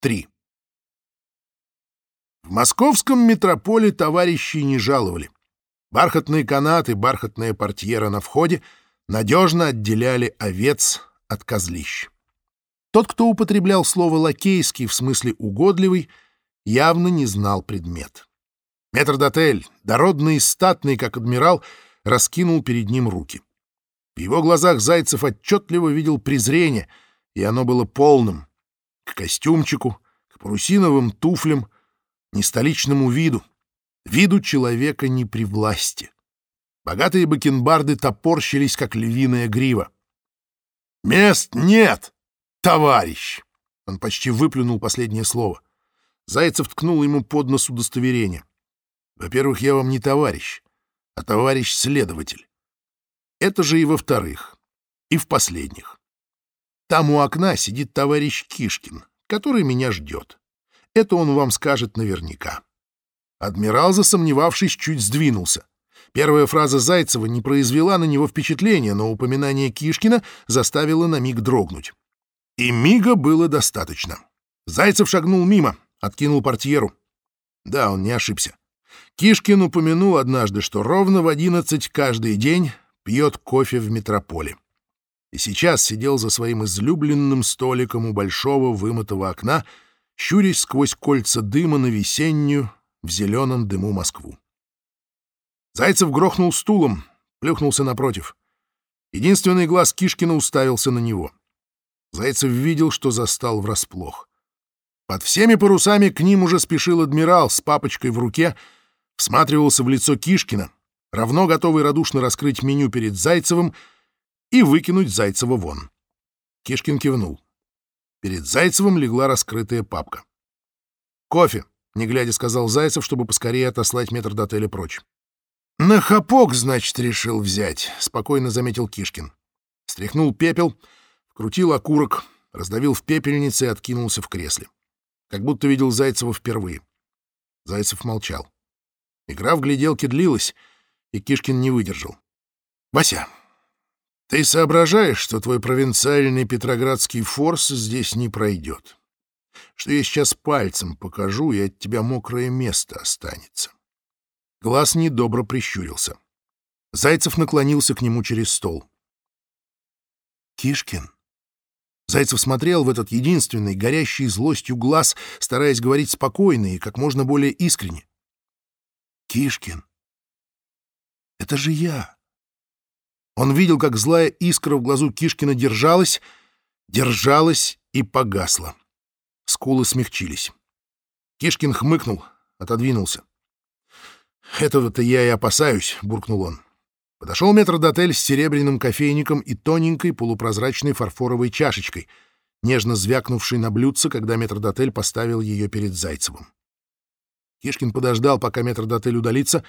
3. В московском метрополе товарищей не жаловали. Бархатные канаты, бархатная портьера на входе надежно отделяли овец от козлищ. Тот, кто употреблял слово «лакейский» в смысле «угодливый», явно не знал предмет. Метрдотель, дородный и статный, как адмирал, раскинул перед ним руки. В его глазах Зайцев отчетливо видел презрение, и оно было полным. К костюмчику, к парусиновым туфлям, не столичному виду, виду человека не при власти. Богатые бакенбарды топорщились, как львиная грива. «Мест нет, товарищ!» Он почти выплюнул последнее слово. Зайцев ткнул ему под нос удостоверение. «Во-первых, я вам не товарищ, а товарищ-следователь. Это же и во-вторых, и в последних. Там у окна сидит товарищ Кишкин, который меня ждет. Это он вам скажет наверняка». Адмирал, засомневавшись, чуть сдвинулся. Первая фраза Зайцева не произвела на него впечатления, но упоминание Кишкина заставило на миг дрогнуть. И мига было достаточно. Зайцев шагнул мимо, откинул портьеру. Да, он не ошибся. Кишкин упомянул однажды, что ровно в одиннадцать каждый день пьет кофе в метрополе. И сейчас сидел за своим излюбленным столиком у большого вымытого окна, щурясь сквозь кольца дыма на весеннюю, в зеленом дыму Москву. Зайцев грохнул стулом, плюхнулся напротив. Единственный глаз Кишкина уставился на него. Зайцев видел, что застал врасплох. Под всеми парусами к ним уже спешил адмирал с папочкой в руке, всматривался в лицо Кишкина, равно готовый радушно раскрыть меню перед Зайцевым и выкинуть Зайцева вон. Кишкин кивнул. Перед Зайцевым легла раскрытая папка. «Кофе», — не глядя сказал Зайцев, чтобы поскорее отослать метр до отеля прочь. «На хапок, значит, решил взять», — спокойно заметил Кишкин. Стряхнул пепел, вкрутил окурок, раздавил в пепельнице и откинулся в кресле. Как будто видел Зайцева впервые. Зайцев молчал. Игра в гляделки длилась, и Кишкин не выдержал. «Вася, ты соображаешь, что твой провинциальный петроградский форс здесь не пройдет? Что я сейчас пальцем покажу, и от тебя мокрое место останется?» Глаз недобро прищурился. Зайцев наклонился к нему через стол. «Кишкин?» Зайцев смотрел в этот единственный, горящий злостью глаз, стараясь говорить спокойно и как можно более искренне. «Кишкин, это же я!» Он видел, как злая искра в глазу Кишкина держалась, держалась и погасла. Скулы смягчились. Кишкин хмыкнул, отодвинулся. «Этого-то я и опасаюсь», — буркнул он. Подошел метрдотель с серебряным кофейником и тоненькой полупрозрачной фарфоровой чашечкой, нежно звякнувшей на блюдце, когда метрдотель поставил ее перед Зайцевым. Кишкин подождал, пока метрдотель удалится,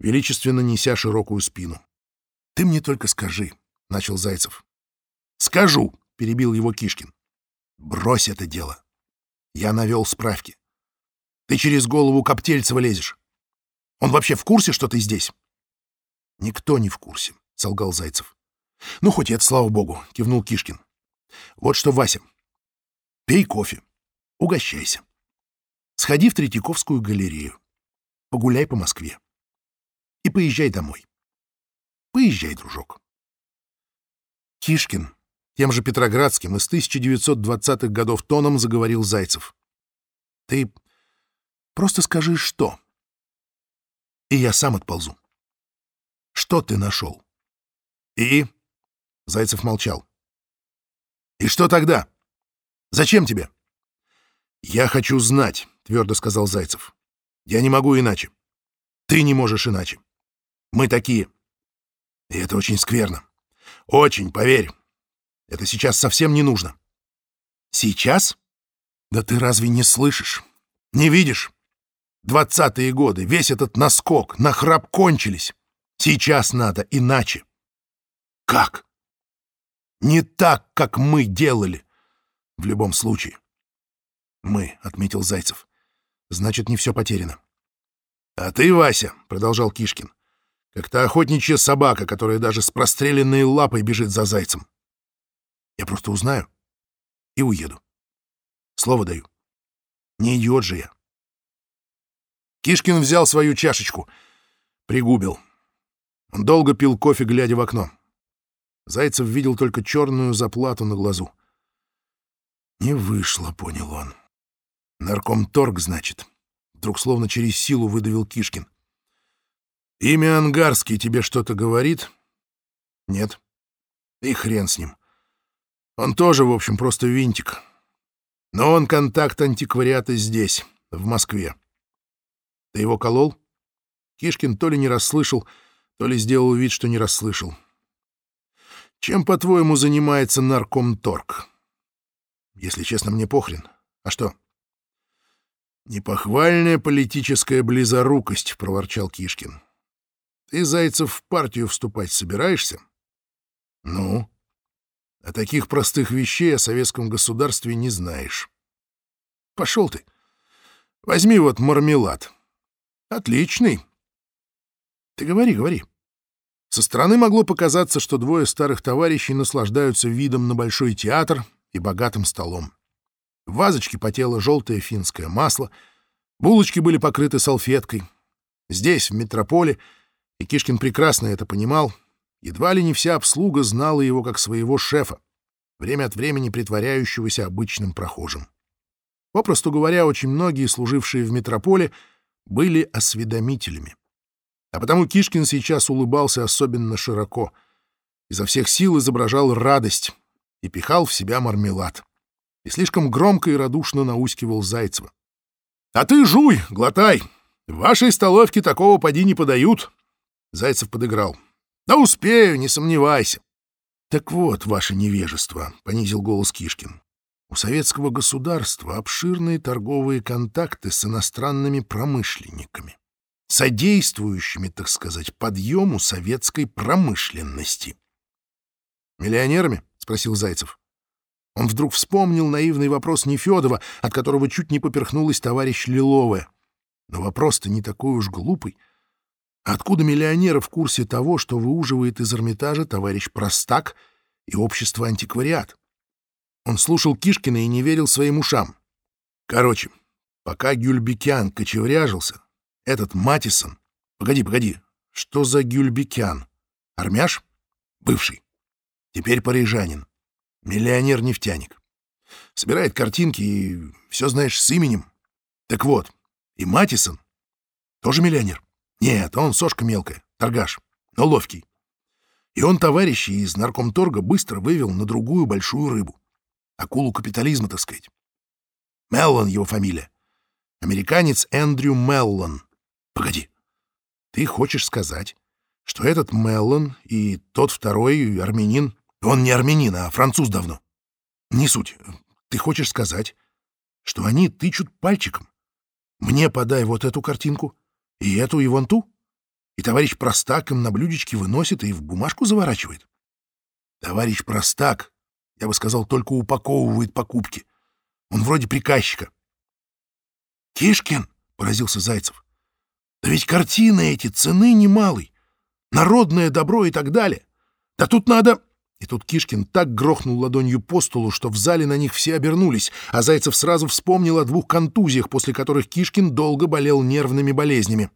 величественно неся широкую спину. — Ты мне только скажи, — начал Зайцев. — Скажу, — перебил его Кишкин. — Брось это дело. Я навел справки. Ты через голову Коптельцева лезешь. Он вообще в курсе, что ты здесь? — Никто не в курсе, — солгал Зайцев. — Ну, хоть это, слава богу, — кивнул Кишкин. — Вот что, Вася, пей кофе, угощайся. Сходи в Третьяковскую галерею, погуляй по Москве и поезжай домой. Поезжай, дружок. Кишкин тем же Петроградским из 1920-х годов тоном заговорил Зайцев. Ты просто скажи, что и я сам отползу. Что ты нашел? И? Зайцев молчал. И что тогда? Зачем тебе? Я хочу знать, твердо сказал Зайцев. Я не могу иначе. Ты не можешь иначе. Мы такие. И это очень скверно. Очень, поверь. Это сейчас совсем не нужно. Сейчас? Да ты разве не слышишь? Не видишь? Двадцатые годы, весь этот наскок, нахрап кончились. Сейчас надо иначе. Как? Не так, как мы делали. В любом случае. Мы, — отметил Зайцев. Значит, не все потеряно. А ты, Вася, — продолжал Кишкин, — как та охотничья собака, которая даже с простреленной лапой бежит за зайцем. Я просто узнаю и уеду. Слово даю. Не идиот же я. Кишкин взял свою чашечку, пригубил. Он долго пил кофе, глядя в окно. Зайцев видел только черную заплату на глазу. «Не вышло», — понял он. «Наркомторг, значит». Вдруг словно через силу выдавил Кишкин. «Имя Ангарский тебе что-то говорит?» «Нет». «И хрен с ним. Он тоже, в общем, просто винтик. Но он контакт антиквариата здесь, в Москве. Ты его колол?» Кишкин то ли не расслышал, то ли сделал вид, что не расслышал. «Чем, по-твоему, занимается наркомторг?» «Если честно, мне похрен. А что?» «Непохвальная политическая близорукость», — проворчал Кишкин. «Ты, Зайцев, в партию вступать собираешься?» «Ну?» «О таких простых вещей о советском государстве не знаешь». «Пошел ты. Возьми вот мармелад. Отличный. Ты говори, говори. Со стороны могло показаться, что двое старых товарищей наслаждаются видом на большой театр и богатым столом. В вазочке потело желтое финское масло, булочки были покрыты салфеткой. Здесь, в метрополе, и Кишкин прекрасно это понимал, едва ли не вся обслуга знала его как своего шефа, время от времени притворяющегося обычным прохожим. Попросту говоря, очень многие, служившие в метрополе, были осведомителями. А потому Кишкин сейчас улыбался особенно широко, изо всех сил изображал радость и пихал в себя мармелад. И слишком громко и радушно наускивал Зайцева. «А ты жуй, глотай! В вашей столовке такого поди не подают!» Зайцев подыграл. «Да успею, не сомневайся!» «Так вот, ваше невежество», — понизил голос Кишкин. У советского государства обширные торговые контакты с иностранными промышленниками, содействующими, так сказать, подъему советской промышленности. «Миллионерами?» — спросил Зайцев. Он вдруг вспомнил наивный вопрос Нефедова, от которого чуть не поперхнулась товарищ Лиловая. Но вопрос-то не такой уж глупый. Откуда миллионеры в курсе того, что выуживает из Эрмитажа товарищ Простак и общество антиквариат? Он слушал Кишкина и не верил своим ушам. Короче, пока Гюльбекян кочевряжился, этот Матисон... Погоди, погоди, что за Гюльбекян? Армяш? Бывший. Теперь парижанин. Миллионер-нефтяник. Собирает картинки и все знаешь с именем. Так вот, и Матисон тоже миллионер. Нет, он сошка мелкая, торгаш, но ловкий. И он товарищи из наркомторга быстро вывел на другую большую рыбу акулу капитализма, так сказать. Меллон его фамилия. Американец Эндрю Меллон. Погоди, ты хочешь сказать, что этот Меллон и тот второй армянин, он не армянин, а француз давно. Не суть. Ты хочешь сказать, что они тычут пальчиком? Мне подай вот эту картинку, и эту, и вон ту? И товарищ Простак им на блюдечке выносит и в бумажку заворачивает? Товарищ Простак я бы сказал, только упаковывает покупки. Он вроде приказчика. «Кишкин!» — поразился Зайцев. «Да ведь картины эти цены немалой. Народное добро и так далее. Да тут надо...» И тут Кишкин так грохнул ладонью по столу, что в зале на них все обернулись, а Зайцев сразу вспомнил о двух контузиях, после которых Кишкин долго болел нервными болезнями.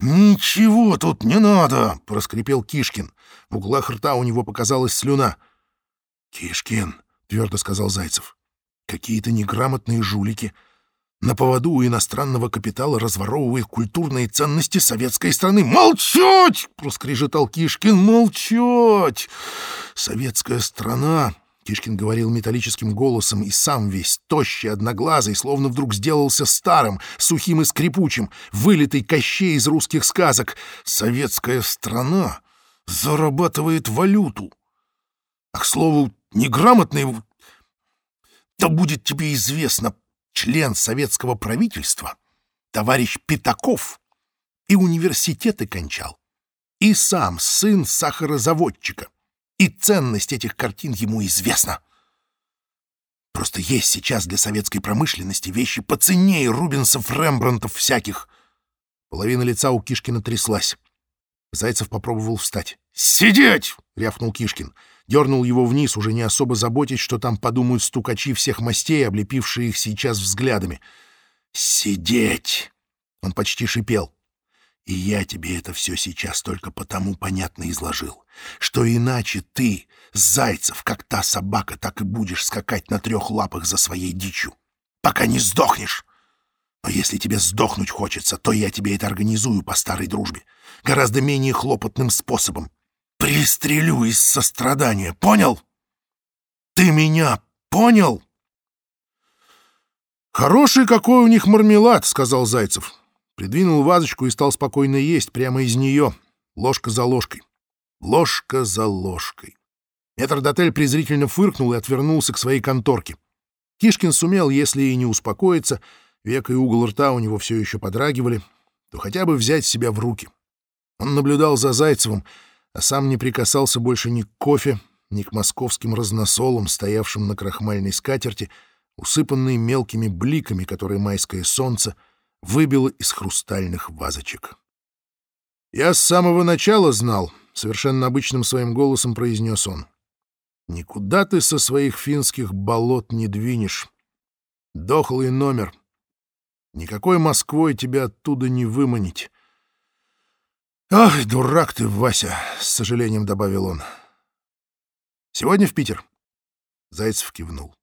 «Ничего тут не надо!» — проскрипел Кишкин. В углах рта у него показалась слюна. «Кишкин», — твердо сказал Зайцев, — «какие-то неграмотные жулики на поводу у иностранного капитала разворовывают культурные ценности советской страны». «Молчать!» — проскрежетал Кишкин. «Молчать! Советская страна...» Кишкин говорил металлическим голосом и сам весь тощий, одноглазый, словно вдруг сделался старым, сухим и скрипучим, вылитый кощей из русских сказок. «Советская страна зарабатывает валюту. А, к слову, неграмотный... Да будет тебе известно, член советского правительства, товарищ Пятаков, и университеты кончал, и сам сын сахарозаводчика, и ценность этих картин ему известна. Просто есть сейчас для советской промышленности вещи поценнее Рубинсов, Рембрандтов всяких. Половина лица у Кишкина тряслась. Зайцев попробовал встать. «Сидеть!» — рявкнул Кишкин. Дернул его вниз, уже не особо заботясь, что там подумают стукачи всех мастей, облепившие их сейчас взглядами. «Сидеть!» — он почти шипел. «И я тебе это все сейчас только потому понятно изложил, что иначе ты, Зайцев, как та собака, так и будешь скакать на трех лапах за своей дичью, пока не сдохнешь!» Но если тебе сдохнуть хочется, то я тебе это организую по старой дружбе, гораздо менее хлопотным способом. Пристрелю из сострадания, понял? Ты меня понял? Хороший какой у них мармелад, сказал Зайцев. Придвинул вазочку и стал спокойно есть прямо из нее, ложка за ложкой. Ложка за ложкой. Метрдотель презрительно фыркнул и отвернулся к своей конторке. Кишкин сумел, если и не успокоиться, век и угол рта у него все еще подрагивали, то хотя бы взять себя в руки. Он наблюдал за Зайцевым, а сам не прикасался больше ни к кофе, ни к московским разносолам, стоявшим на крахмальной скатерти, усыпанной мелкими бликами, которые майское солнце выбило из хрустальных вазочек. «Я с самого начала знал», — совершенно обычным своим голосом произнес он. «Никуда ты со своих финских болот не двинешь. Дохлый номер. Никакой Москвой тебя оттуда не выманить. «Ах, дурак ты, Вася!» — с сожалением добавил он. «Сегодня в Питер?» Зайцев кивнул.